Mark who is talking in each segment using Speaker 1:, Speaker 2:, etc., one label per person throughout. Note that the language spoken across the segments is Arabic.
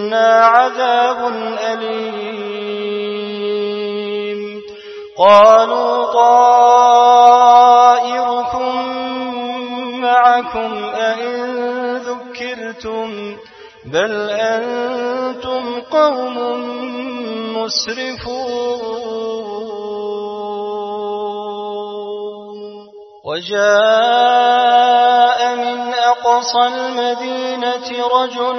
Speaker 1: منا عذاب أليم قالوا طائركم معكم أئن ذكرتم بل أنتم قوم مسرفون وجاء من أقصى المدينة رجل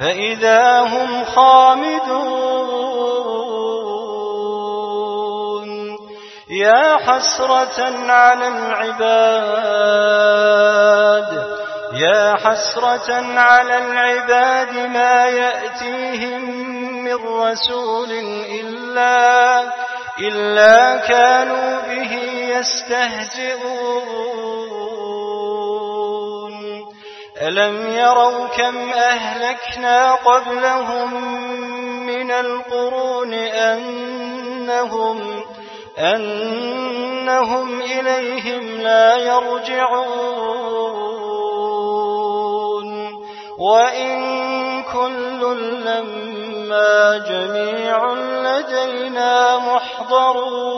Speaker 1: فإذا هم خامدون. يا حسرة على العباد يا حسرة على العباد ما يأتيهم من رسول إلا إلا كانوا به يستهزئون. ألم يروا كم أهلكنا قبلهم من القرون أنهم أنهم إليهم لا يرجعون وإن كل لما جميع لدينا محضرون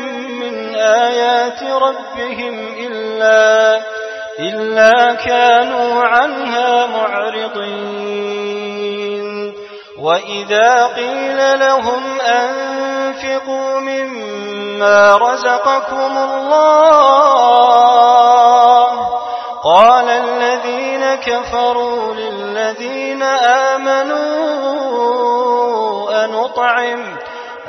Speaker 1: آيات ربهم إلا إلا كانوا عنها معرضين. وإذا قيل لهم أنفقوا مما رزقكم الله قال الذين كفروا للذين آمنوا أنطعم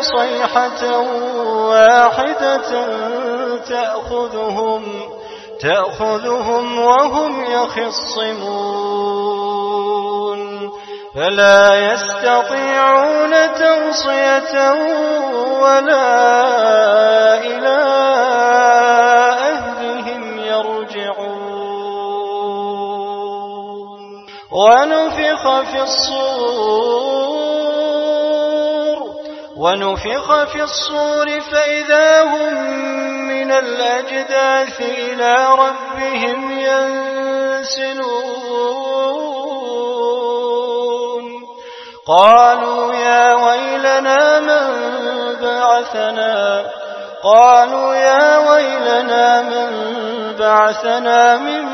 Speaker 1: صيحة واحدة تأخذهم تأخذهم وهم يخصمون. فلا يستطيعون توصية ولا إلى أهلهم يرجعون. ونفخ في الصور ونفخ في الصور فإذا هم من الأجداث إلى ربهم ينسلون. قالوا يا ويلنا من بعثنا؟ قالوا يا ويلنا من بعثنا من